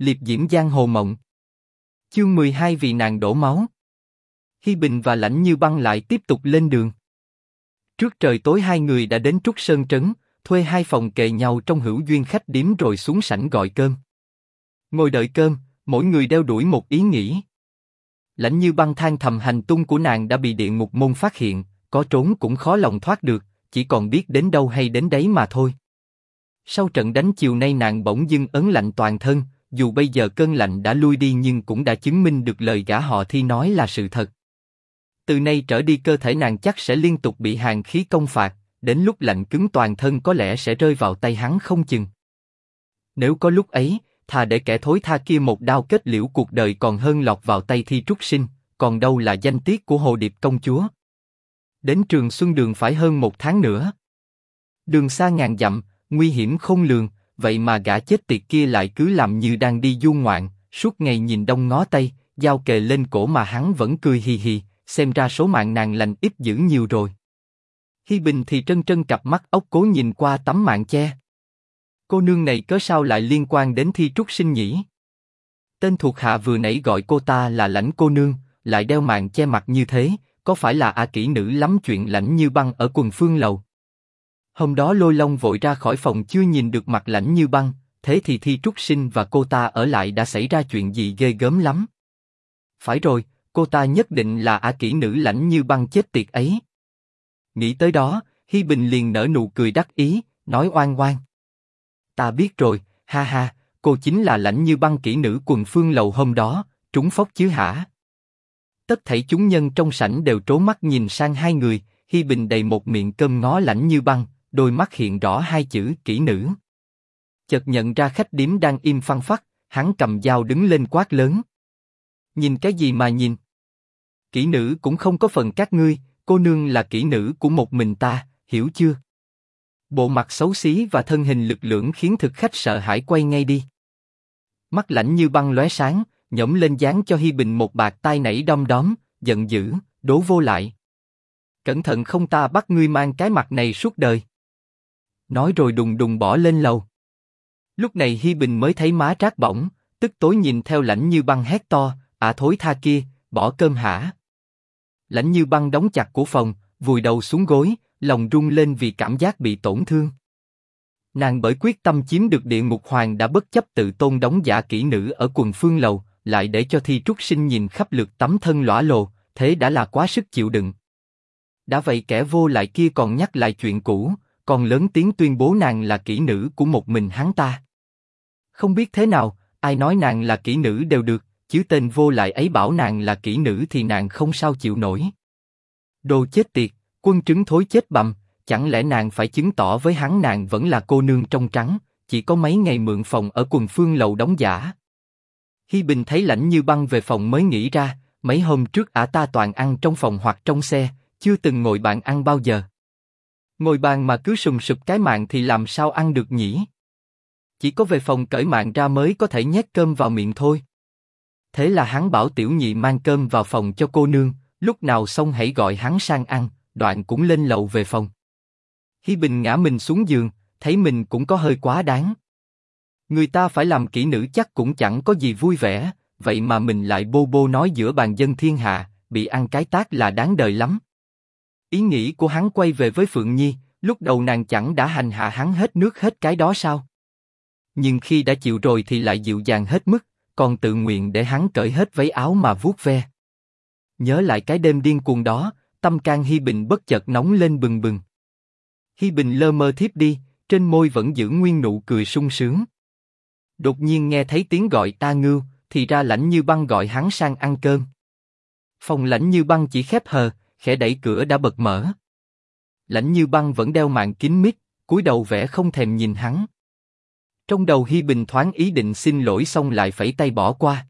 liệp diễm giang hồ mộng. Chương 12 vì nàng đổ máu. Hi Bình và Lãnh Như Băng lại tiếp tục lên đường. Trước trời tối hai người đã đến Trúc Sơn Trấn, thuê hai phòng kề nhau trong hữu duyên khách điếm rồi xuống sảnh gọi cơm. Ngồi đợi cơm, mỗi người đeo đuổi một ý nghĩ. Lãnh Như Băng than thầm hành tung của nàng đã bị điện ngục môn phát hiện, có trốn cũng khó lòng thoát được, chỉ còn biết đến đâu hay đến đấy mà thôi. Sau trận đánh chiều nay nàng bỗng dưng ấn lạnh toàn thân, dù bây giờ cơn lạnh đã lui đi nhưng cũng đã chứng minh được lời gã họ thi nói là sự thật. Từ nay trở đi cơ thể nàng chắc sẽ liên tục bị hàng khí công phạt, đến lúc lạnh cứng toàn thân có lẽ sẽ rơi vào tay hắn không chừng. Nếu có lúc ấy, thà để kẻ thối tha kia một đao kết liễu cuộc đời còn hơn lọt vào tay thi trúc sinh, còn đâu là danh tiết của hồ điệp công chúa. Đến trường Xuân Đường phải hơn một tháng nữa. Đường xa ngàn dặm, nguy hiểm không lường, vậy mà gã chết tiệt kia lại cứ làm như đang đi du ngoạn, suốt ngày nhìn đông ngó tây, dao kề lên cổ mà hắn vẫn cười hì hì, xem ra số mạng nàng lành ít dữ nhiều rồi. Hi Bình thì trân trân cặp mắt ốc cố nhìn qua tấm mạng che. Cô nương này cớ sao lại liên quan đến thi trúc sinh nhỉ? Tên thuộc hạ vừa nãy gọi cô ta là lãnh cô nương, lại đeo mạng che mặt như thế, có phải là a kỹ nữ lắm chuyện lãnh như băng ở quần phương lầu? Hôm đó lôi long vội ra khỏi phòng chưa nhìn được mặt lãnh như băng, thế thì thi trúc sinh và cô ta ở lại đã xảy ra chuyện gì ghê gớm lắm. Phải rồi, cô ta nhất định là a kỹ nữ lãnh như băng chết tiệt ấy. Nghĩ tới đó, Hi Bình liền nở nụ cười đắc ý, nói oan oan. Ta biết rồi, ha ha, cô chính là lãnh như băng kỹ nữ quần phương lầu hôm đó, trúng phốc chứ hả? Tất thảy chúng nhân trong sảnh đều trố mắt nhìn sang hai người, Hi Bình đầy một miệng cơm ngó lãnh như băng, đôi mắt hiện rõ hai chữ kỹ nữ. Chợt nhận ra khách điếm đang im phăng phắc, hắn cầm dao đứng lên quát lớn. Nhìn cái gì mà nhìn? Kỹ nữ cũng không có phần các ngươi, cô nương là kỹ nữ của một mình ta, hiểu chưa? Bộ mặt xấu xí và thân hình lực lưỡng khiến thực khách sợ hãi quay ngay đi. Mắt lạnh như băng lóe sáng, nhổm lên dán cho Hi Bình một bạc tai nảy đom đóm, giận dữ, đố vô lại. Cẩn thận không ta bắt ngươi mang cái mặt này suốt đời. Nói rồi đùng đùng bỏ lên lầu. Lúc này Hi Bình mới thấy má trát bỏng, tức tối nhìn theo lãnh như băng hét to, à thối tha kia, bỏ cơm hả? Lãnh như băng đóng chặt của phòng, vùi đầu xuống gối, lòng rung lên vì cảm giác bị tổn thương. Nàng bởi quyết tâm chiếm được địa ngục hoàng đã bất chấp tự tôn đóng giả kỹ nữ ở quần phương lầu, lại để cho thi trúc sinh nhìn khắp lượt tấm thân lõa lồ, thế đã là quá sức chịu đựng. Đã vậy kẻ vô lại kia còn nhắc lại chuyện cũ, còn lớn tiếng tuyên bố nàng là kỹ nữ của một mình hắn ta. Không biết thế nào, ai nói nàng là kỹ nữ đều được, chứ tên vô lại ấy bảo nàng là kỹ nữ thì nàng không sao chịu nổi. Đồ chết tiệt, quân trứng thối chết bầm, chẳng lẽ nàng phải chứng tỏ với hắn nàng vẫn là cô nương trong trắng, chỉ có mấy ngày mượn phòng ở quần phương lầu đóng giả. Hi Bình thấy lạnh như băng về phòng mới nghĩ ra, mấy hôm trước ả ta toàn ăn trong phòng hoặc trong xe, chưa từng ngồi bàn ăn bao giờ. Ngồi bàn mà cứ sùng sụp cái mạng thì làm sao ăn được nhỉ? Chỉ có về phòng cởi mạng ra mới có thể nhét cơm vào miệng thôi. Thế là hắn bảo tiểu nhị mang cơm vào phòng cho cô nương, lúc nào xong hãy gọi hắn sang ăn, đoạn cũng lên lầu về phòng. Hi Bình ngã mình xuống giường, thấy mình cũng có hơi quá đáng. Người ta phải làm kỹ nữ chắc cũng chẳng có gì vui vẻ, vậy mà mình lại bô bô nói giữa bàn dân thiên hạ, bị ăn cái tác là đáng đời lắm. Ý nghĩ của hắn quay về với Phượng Nhi, lúc đầu nàng chẳng đã hành hạ hắn hết nước hết cái đó sao? Nhưng khi đã chịu rồi thì lại dịu dàng hết mức, còn tự nguyện để hắn cởi hết váy áo mà vuốt ve. Nhớ lại cái đêm điên cuồng đó, tâm can Hi Bình bất chợt nóng lên bừng bừng. Hi Bình lơ mơ thiếp đi, trên môi vẫn giữ nguyên nụ cười sung sướng. Đột nhiên nghe thấy tiếng gọi ta ngưu, thì ra lãnh như băng gọi hắn sang ăn cơm. Phòng lãnh như băng chỉ khép hờ, khẽ đẩy cửa đã bật mở. Lãnh như băng vẫn đeo mạng kín mít, cúi đầu vẻ không thèm nhìn hắn. Trong đầu Hi Bình thoáng ý định xin lỗi xong lại phải tay bỏ qua.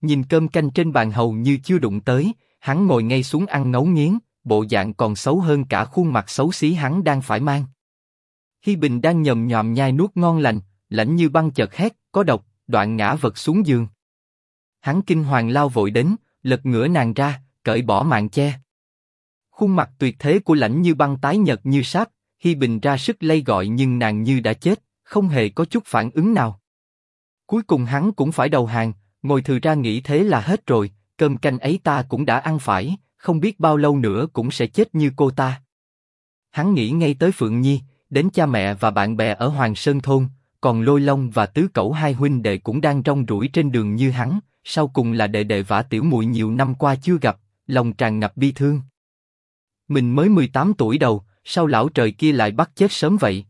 Nhìn cơm canh trên bàn hầu như chưa đụng tới, hắn ngồi ngay xuống ăn ngấu nghiến, bộ dạng còn xấu hơn cả khuôn mặt xấu xí hắn đang phải mang. Hi Bình đang nhầm nhòm nhai nuốt ngon lành, lạnh như băng chợt hét, có độc, đoạn ngã vật xuống giường. Hắn kinh hoàng lao vội đến, lật ngửa nàng ra, cởi bỏ màn che. Khuôn mặt tuyệt thế của lãnh như băng tái nhợt như sáp, Hi Bình ra sức lay gọi nhưng nàng như đã chết, không hề có chút phản ứng nào. Cuối cùng hắn cũng phải đầu hàng, ngồi thừa ra nghĩ thế là hết rồi, cơm canh ấy ta cũng đã ăn phải, không biết bao lâu nữa cũng sẽ chết như cô ta. Hắn nghĩ ngay tới Phượng Nhi, đến cha mẹ và bạn bè ở Hoàng Sơn Thôn, còn Lôi Long và Tứ Cẩu hai huynh đệ cũng đang rong ruổi trên đường như hắn, sau cùng là đệ đệ vả tiểu muội nhiều năm qua chưa gặp, lòng tràn ngập bi thương. Mình mới 18 tuổi đầu, sao lão trời kia lại bắt chết sớm vậy?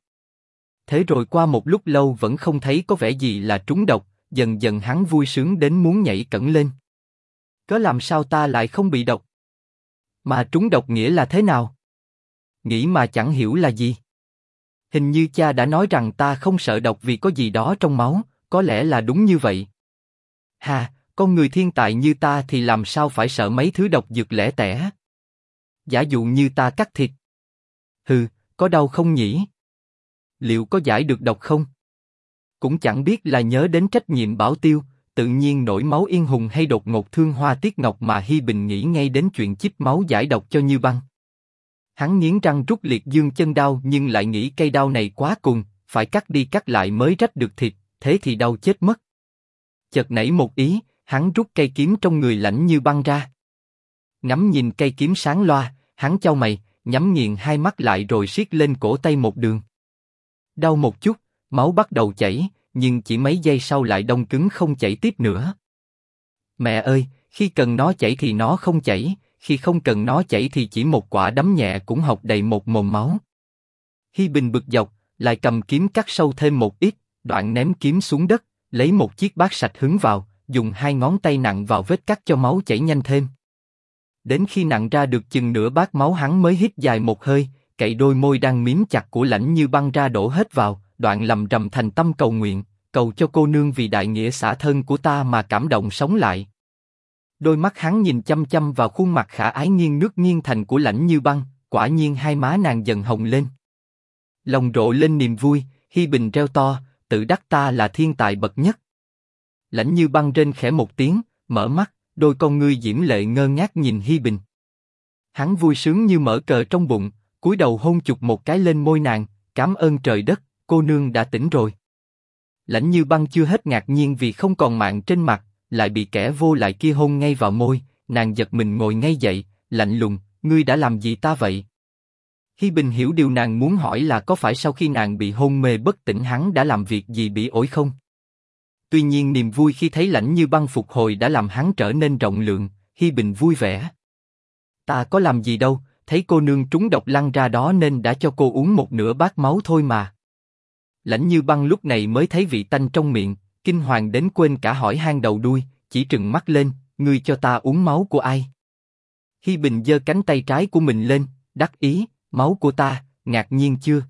Thế rồi qua một lúc lâu vẫn không thấy có vẻ gì là trúng độc, dần dần hắn vui sướng đến muốn nhảy cẩn lên. Có làm sao ta lại không bị độc? Mà trúng độc nghĩa là thế nào? Nghĩ mà chẳng hiểu là gì. Hình như cha đã nói rằng ta không sợ độc vì có gì đó trong máu, có lẽ là đúng như vậy. Hà, con người thiên tài như ta thì làm sao phải sợ mấy thứ độc dược lẻ tẻ? Giả dụ như ta cắt thịt. Hừ, có đau không nhỉ? Liệu có giải được độc không? Cũng chẳng biết là nhớ đến trách nhiệm bảo tiêu, tự nhiên nổi máu yên hùng hay đột ngột thương hoa tiết ngọc mà Hi Bình nghĩ ngay đến chuyện chích máu giải độc cho Như Băng. Hắn nghiến răng rút liệt dương chân đau nhưng lại nghĩ cây đau này quá cùng, phải cắt đi cắt lại mới rách được thịt, thế thì đau chết mất. Chợt nảy một ý, hắn rút cây kiếm trong người lạnh như băng ra. Ngắm nhìn cây kiếm sáng loa, hắn trao mày, nhắm nghiền hai mắt lại rồi siết lên cổ tay một đường. Đau một chút, máu bắt đầu chảy, nhưng chỉ mấy giây sau lại đông cứng không chảy tiếp nữa. Mẹ ơi, khi cần nó chảy thì nó không chảy, khi không cần nó chảy thì chỉ một quả đấm nhẹ cũng học đầy một mồm máu. Hi Bình bực dọc, lại cầm kiếm cắt sâu thêm một ít, đoạn ném kiếm xuống đất, lấy một chiếc bát sạch hứng vào, dùng hai ngón tay nặng vào vết cắt cho máu chảy nhanh thêm. Đến khi nặng ra được chừng nửa bát máu hắn mới hít dài một hơi, cậy đôi môi đang miếm chặt của lãnh như băng ra đổ hết vào, đoạn lầm rầm thành tâm cầu nguyện, cầu cho cô nương vì đại nghĩa xã thân của ta mà cảm động sống lại. Đôi mắt hắn nhìn chăm chăm vào khuôn mặt khả ái nghiêng nước nghiêng thành của lãnh như băng, quả nhiên hai má nàng dần hồng lên. Lòng rộ lên niềm vui, Hi Bình reo to, tự đắc ta là thiên tài bậc nhất. Lãnh như băng trên khẽ một tiếng, mở mắt, đôi con ngươi diễm lệ ngơ ngác nhìn Hi Bình. Hắn vui sướng như mở cờ trong bụng, cúi đầu hôn chụp một cái lên môi nàng, cảm ơn trời đất, cô nương đã tỉnh rồi. Lãnh như băng chưa hết ngạc nhiên vì không còn mạng trên mặt, lại bị kẻ vô lại kia hôn ngay vào môi, nàng giật mình ngồi ngay dậy, lạnh lùng, ngươi đã làm gì ta vậy? Hi Bình hiểu điều nàng muốn hỏi là có phải sau khi nàng bị hôn mê bất tỉnh hắn đã làm việc gì bị ổi không? Tuy nhiên niềm vui khi thấy lãnh như băng phục hồi đã làm hắn trở nên rộng lượng, Hi Bình vui vẻ. Ta có làm gì đâu, thấy cô nương trúng độc lăn ra đó nên đã cho cô uống một nửa bát máu thôi mà. Lãnh như băng lúc này mới thấy vị tanh trong miệng, kinh hoàng đến quên cả hỏi hang đầu đuôi, chỉ trừng mắt lên, ngươi cho ta uống máu của ai? Hi Bình giơ cánh tay trái của mình lên, đắc ý, máu của ta, ngạc nhiên chưa?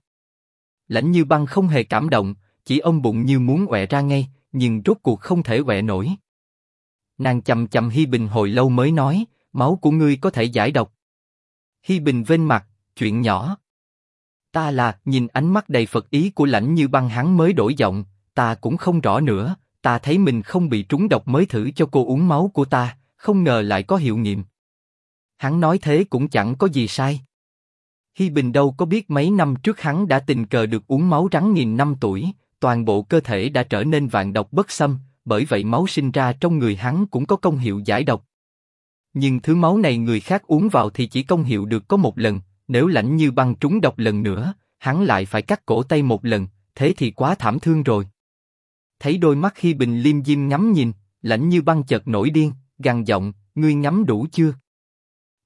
Lãnh như băng không hề cảm động, chỉ ôm bụng như muốn quẹ ra ngay, nhưng rốt cuộc không thể quẹ nổi. Nàng chầm chầm Hi Bình hồi lâu mới nói, máu của ngươi có thể giải độc. Hi Bình vên mặt, chuyện nhỏ. Ta là, nhìn ánh mắt đầy Phật ý của lãnh như băng hắn mới đổi giọng, ta cũng không rõ nữa, ta thấy mình không bị trúng độc mới thử cho cô uống máu của ta, không ngờ lại có hiệu nghiệm. Hắn nói thế cũng chẳng có gì sai. Hi Bình đâu có biết mấy năm trước hắn đã tình cờ được uống máu rắn nghìn năm tuổi, toàn bộ cơ thể đã trở nên vạn độc bất xâm, bởi vậy máu sinh ra trong người hắn cũng có công hiệu giải độc. Nhưng thứ máu này người khác uống vào thì chỉ công hiệu được có một lần, nếu lạnh như băng trúng độc lần nữa, hắn lại phải cắt cổ tay một lần, thế thì quá thảm thương rồi. Thấy đôi mắt khi bình liêm diêm ngắm nhìn, lạnh như băng chợt nổi điên, gằn giọng, ngươi ngắm đủ chưa?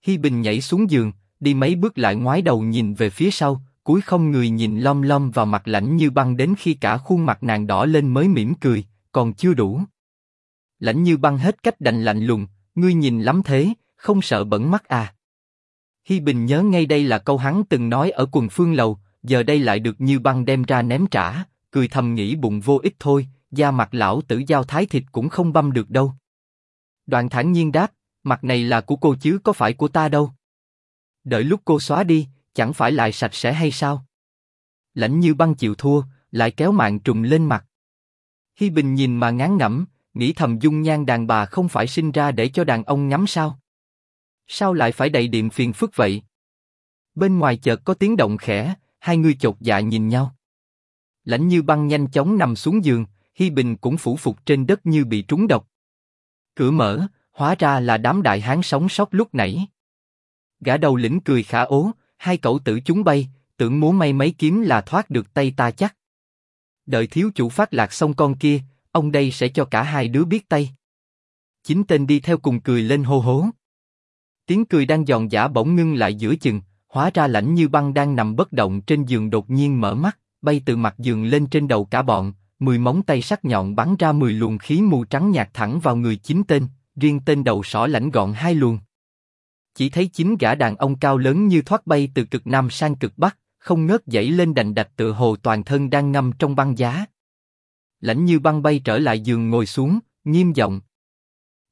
Hi Bình nhảy xuống giường, đi mấy bước lại ngoái đầu nhìn về phía sau, cúi không người nhìn lom lom vào mặt lạnh như băng đến khi cả khuôn mặt nàng đỏ lên mới mỉm cười, còn chưa đủ. Lạnh như băng hết cách đành lạnh lùng, ngươi nhìn lắm thế, không sợ bẩn mắt à? Hi Bình nhớ ngay đây là câu hắn từng nói ở quần phương lầu, giờ đây lại được như băng đem ra ném trả, cười thầm nghĩ bụng vô ích thôi, da mặt lão tử giao thái thịt cũng không băm được đâu. Đoạn thản nhiên đáp, mặt này là của cô chứ có phải của ta đâu. Đợi lúc cô xóa đi, chẳng phải lại sạch sẽ hay sao? Lãnh như băng chịu thua, lại kéo mạng trùm lên mặt. Hi Bình nhìn mà ngán ngẩm, nghĩ thầm dung nhan đàn bà không phải sinh ra để cho đàn ông ngắm sao? Sao lại phải đầy điện phiền phức vậy? Bên ngoài chợt có tiếng động khẽ, hai người chột dạ nhìn nhau. Lãnh như băng nhanh chóng nằm xuống giường, Hi Bình cũng phủ phục trên đất như bị trúng độc. Cửa mở, hóa ra là đám đại hán sống sót lúc nãy. Gã đầu lĩnh cười khả ố, hai cậu tử chúng bay, tưởng muốn may mấy kiếm là thoát được tay ta chắc. Đợi thiếu chủ phát lạc xong con kia, ông đây sẽ cho cả hai đứa biết tay. Chính tên đi theo cùng cười lên hô hố. Tiếng cười đang giòn giả bỗng ngưng lại giữa chừng, hóa ra lãnh như băng đang nằm bất động trên giường đột nhiên mở mắt, bay từ mặt giường lên trên đầu cả bọn, mười móng tay sắc nhọn bắn ra mười luồng khí mù trắng nhạt thẳng vào người chính tên, riêng tên đầu sỏ lãnh gọn hai luồng. Chỉ thấy chính gã đàn ông cao lớn như thoát bay từ cực nam sang cực bắc, không ngớt dậy lên đành đạch tựa hồ toàn thân đang ngâm trong băng giá. Lãnh như băng bay trở lại giường ngồi xuống, nghiêm giọng.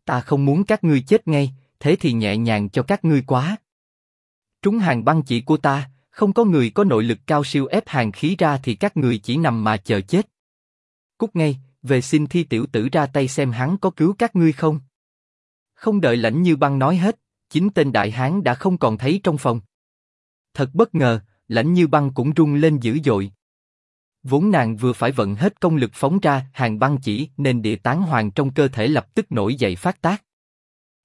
Ta không muốn các ngươi chết ngay, thế thì nhẹ nhàng cho các ngươi quá. Trúng hàng băng chỉ của ta, không có người có nội lực cao siêu ép hàng khí ra thì các người chỉ nằm mà chờ chết. Cút ngay, về xin thi tiểu tử ra tay xem hắn có cứu các ngươi không. Không đợi lãnh như băng nói hết, chính tên đại hán đã không còn thấy trong phòng. Thật bất ngờ, lãnh như băng cũng rung lên dữ dội. Vốn nàng vừa phải vận hết công lực phóng ra hàng băng chỉ nên địa tán hoàng trong cơ thể lập tức nổi dậy phát tác.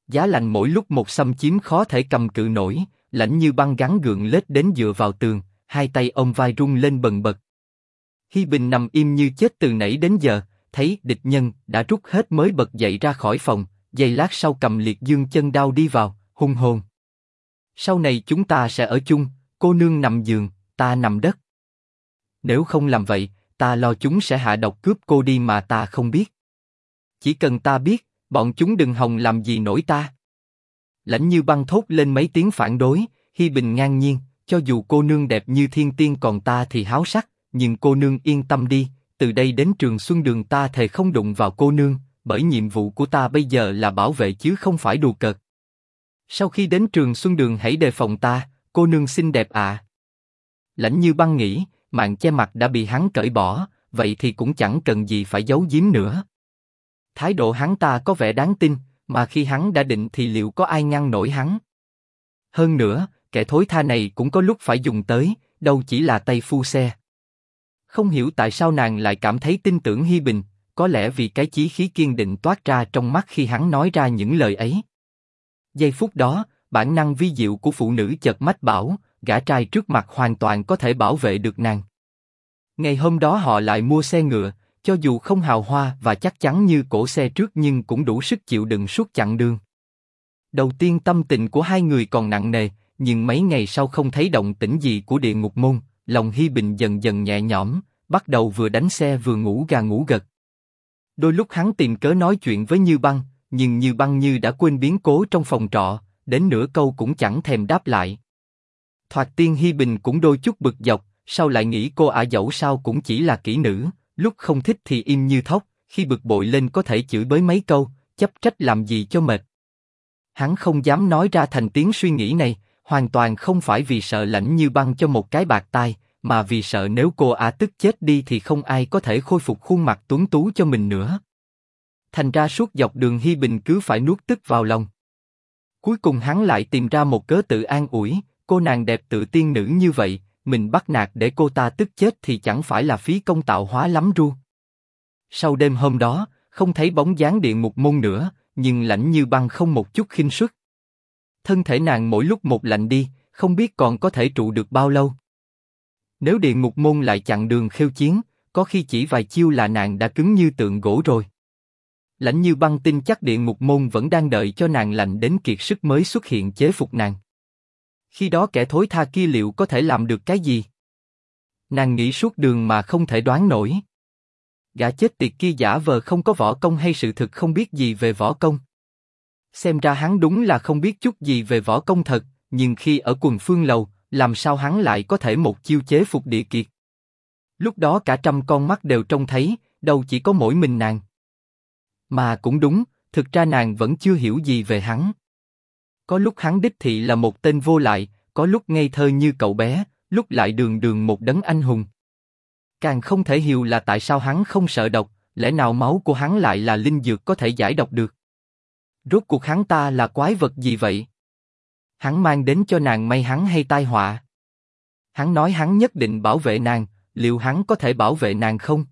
Giá lạnh mỗi lúc một xâm chiếm khó thể cầm cự nổi, lãnh như băng gắn gượng lết đến dựa vào tường, hai tay ôm vai rung lên bần bật. Hi Bình nằm im như chết từ nãy đến giờ, thấy địch nhân đã rút hết mới bật dậy ra khỏi phòng, giây lát sau cầm liệt dương chân đau đi vào, hung hồn. Sau này chúng ta sẽ ở chung, cô nương nằm giường, ta nằm đất. Nếu không làm vậy, ta lo chúng sẽ hạ độc cướp cô đi mà ta không biết. Chỉ cần ta biết, bọn chúng đừng hòng làm gì nổi ta. Lãnh như băng thốt lên mấy tiếng phản đối, Hi Bình ngang nhiên, cho dù cô nương đẹp như thiên tiên còn ta thì háo sắc, nhưng cô nương yên tâm đi, từ đây đến trường xuân đường ta thề không đụng vào cô nương, bởi nhiệm vụ của ta bây giờ là bảo vệ chứ không phải đùa cợt. Sau khi đến trường xuân đường hãy đề phòng ta, cô nương xinh đẹp à. Lãnh như băng nghĩ, mạng che mặt đã bị hắn cởi bỏ, vậy thì cũng chẳng cần gì phải giấu giếm nữa. Thái độ hắn ta có vẻ đáng tin, mà khi hắn đã định thì liệu có ai ngăn nổi hắn? Hơn nữa, kẻ thối tha này cũng có lúc phải dùng tới, đâu chỉ là tay phu xe. Không hiểu tại sao nàng lại cảm thấy tin tưởng Hi Bình, có lẽ vì cái chí khí kiên định toát ra trong mắt khi hắn nói ra những lời ấy. Giây phút đó, bản năng vi diệu của phụ nữ chợt mách bảo, gã trai trước mặt hoàn toàn có thể bảo vệ được nàng. Ngày hôm đó họ lại mua xe ngựa, cho dù không hào hoa và chắc chắn như cổ xe trước nhưng cũng đủ sức chịu đựng suốt chặng đường. Đầu tiên tâm tình của hai người còn nặng nề, nhưng mấy ngày sau không thấy động tĩnh gì của địa ngục môn, lòng Hi Bình dần dần nhẹ nhõm, bắt đầu vừa đánh xe vừa ngủ gà ngủ gật. Đôi lúc hắn tìm cớ nói chuyện với Như Băng, nhưng Như Băng như đã quên biến cố trong phòng trọ, đến nửa câu cũng chẳng thèm đáp lại. Thoạt tiên Hi Bình cũng đôi chút bực dọc, sau lại nghĩ cô ả dẫu sao cũng chỉ là kỹ nữ, lúc không thích thì im như thóc, khi bực bội lên có thể chửi bới mấy câu, chấp trách làm gì cho mệt. Hắn không dám nói ra thành tiếng suy nghĩ này, hoàn toàn không phải vì sợ lạnh như băng cho một cái bạc tai, mà vì sợ nếu cô ả tức chết đi thì không ai có thể khôi phục khuôn mặt tuấn tú cho mình nữa. Thành ra suốt dọc đường Hi Bình cứ phải nuốt tức vào lòng. Cuối cùng hắn lại tìm ra một cớ tự an ủi, cô nàng đẹp tự tiên nữ như vậy, mình bắt nạt để cô ta tức chết thì chẳng phải là phí công tạo hóa lắm ru. Sau đêm hôm đó, không thấy bóng dáng điện một môn nữa, nhưng lạnh như băng không một chút khinh suất. Thân thể nàng mỗi lúc một lạnh đi, không biết còn có thể trụ được bao lâu. Nếu điện ngục môn lại chặn đường khiêu chiến, có khi chỉ vài chiêu là nàng đã cứng như tượng gỗ rồi. Lãnh như băng tin chắc điện ngục môn vẫn đang đợi cho nàng lạnh đến kiệt sức mới xuất hiện chế phục nàng. Khi đó kẻ thối tha kia liệu có thể làm được cái gì? Nàng nghĩ suốt đường mà không thể đoán nổi. Gã chết tiệt kia giả vờ không có võ công hay sự thực không biết gì về võ công. Xem ra hắn đúng là không biết chút gì về võ công thật, nhưng khi ở quần phương lầu, làm sao hắn lại có thể một chiêu chế phục địa kiệt? Lúc đó cả trăm con mắt đều trông thấy, đâu chỉ có mỗi mình nàng. Mà cũng đúng, thực ra nàng vẫn chưa hiểu gì về hắn. Có lúc hắn đích thị là một tên vô lại, có lúc ngây thơ như cậu bé, lúc lại đường đường một đấng anh hùng. Càng không thể hiểu là tại sao hắn không sợ độc, lẽ nào máu của hắn lại là linh dược có thể giải độc được? Rốt cuộc hắn ta là quái vật gì vậy? Hắn mang đến cho nàng may hắn hay tai họa? Hắn nói hắn nhất định bảo vệ nàng, liệu hắn có thể bảo vệ nàng không?